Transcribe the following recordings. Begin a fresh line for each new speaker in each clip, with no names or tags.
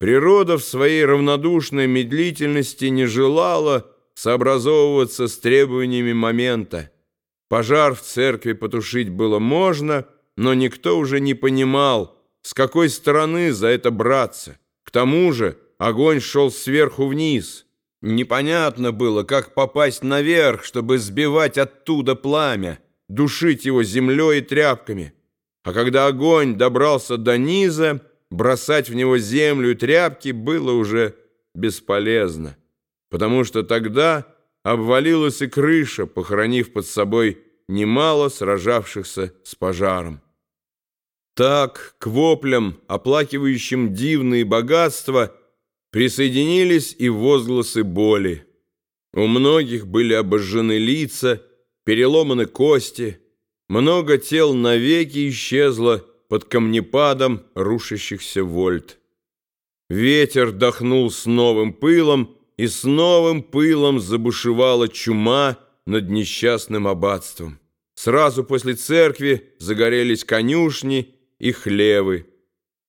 Природа в своей равнодушной медлительности не желала сообразовываться с требованиями момента. Пожар в церкви потушить было можно, но никто уже не понимал, с какой стороны за это браться. К тому же огонь шел сверху вниз. Непонятно было, как попасть наверх, чтобы сбивать оттуда пламя, душить его землей и тряпками. А когда огонь добрался до низа, бросать в него землю и тряпки было уже бесполезно, потому что тогда обвалилась и крыша, похоронив под собой немало сражавшихся с пожаром. Так, к воплям, оплакивающим дивные богатства, присоединились и возгласы боли. У многих были обожжены лица, переломаны кости, много тел навеки исчезло, под камнепадом рушащихся вольт. Ветер дохнул с новым пылом, и с новым пылом забушевала чума над несчастным аббатством. Сразу после церкви загорелись конюшни и хлевы.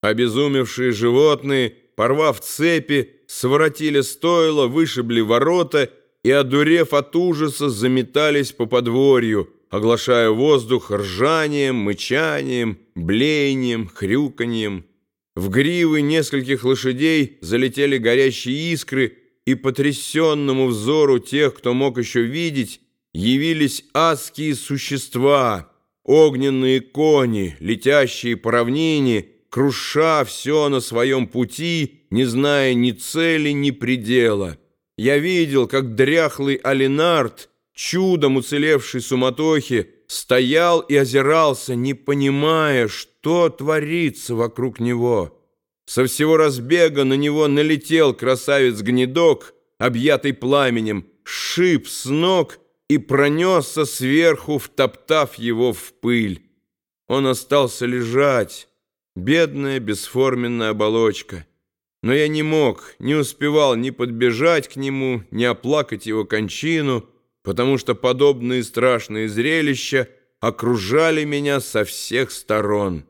Обезумевшие животные, порвав цепи, своротили стойло, вышибли ворота и, одурев от ужаса, заметались по подворью, оглашая воздух ржанием, мычанием, блеянием, хрюканьем. В гривы нескольких лошадей залетели горящие искры, и потрясенному взору тех, кто мог еще видеть, явились адские существа, огненные кони, летящие по равнине, круша все на своем пути, не зная ни цели, ни предела. Я видел, как дряхлый Алинард, чудом уцелевший суматохи, стоял и озирался, не понимая, что творится вокруг него. Со всего разбега на него налетел красавец-гнедок, объятый пламенем, шип с ног и пронесся сверху, втоптав его в пыль. Он остался лежать, бедная бесформенная оболочка. Но я не мог, не успевал ни подбежать к нему, ни оплакать его кончину, потому что подобные страшные зрелища окружали меня со всех сторон.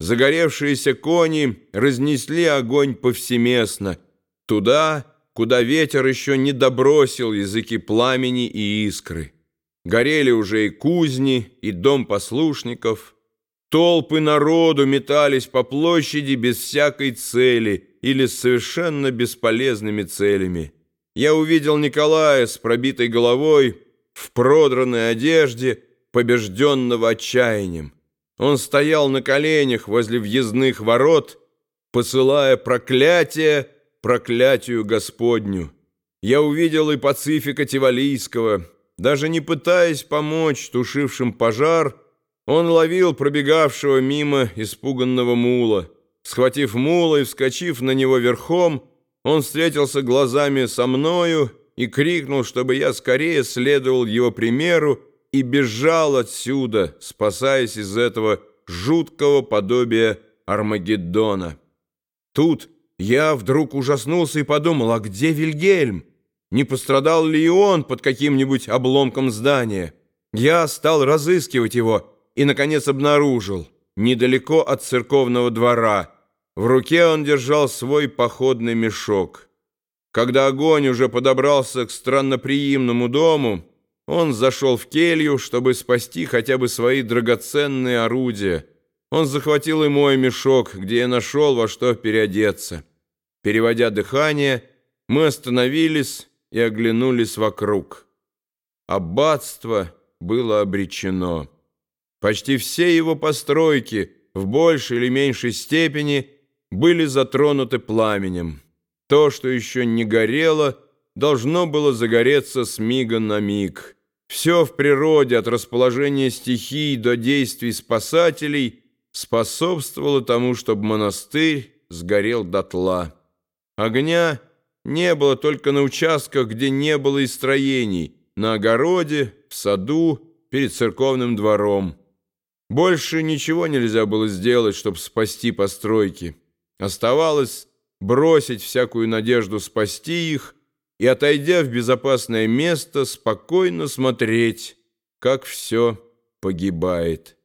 Загоревшиеся кони разнесли огонь повсеместно, туда, куда ветер еще не добросил языки пламени и искры. Горели уже и кузни, и дом послушников. Толпы народу метались по площади без всякой цели или с совершенно бесполезными целями. Я увидел Николая с пробитой головой, в продранной одежде, побежденного отчаянием. Он стоял на коленях возле въездных ворот, посылая проклятие проклятию Господню. Я увидел и Пацифика Тивалийского. Даже не пытаясь помочь тушившим пожар, он ловил пробегавшего мимо испуганного мула. Схватив мула и вскочив на него верхом, он встретился глазами со мною и крикнул, чтобы я скорее следовал его примеру и бежал отсюда, спасаясь из этого жуткого подобия Армагеддона. Тут я вдруг ужаснулся и подумал, а где Вильгельм? Не пострадал ли он под каким-нибудь обломком здания? Я стал разыскивать его и, наконец, обнаружил, недалеко от церковного двора, в руке он держал свой походный мешок. Когда огонь уже подобрался к странноприимному дому, он зашел в келью, чтобы спасти хотя бы свои драгоценные орудия. Он захватил и мой мешок, где я нашел во что переодеться. Переводя дыхание, мы остановились и оглянулись вокруг. Аббатство было обречено. Почти все его постройки в большей или меньшей степени – были затронуты пламенем. То, что еще не горело, должно было загореться с мига на миг. Все в природе, от расположения стихий до действий спасателей, способствовало тому, чтобы монастырь сгорел дотла. Огня не было только на участках, где не было и строений, на огороде, в саду, перед церковным двором. Больше ничего нельзя было сделать, чтобы спасти постройки. Оставалось бросить всякую надежду спасти их и, отойдя в безопасное место, спокойно смотреть, как все погибает.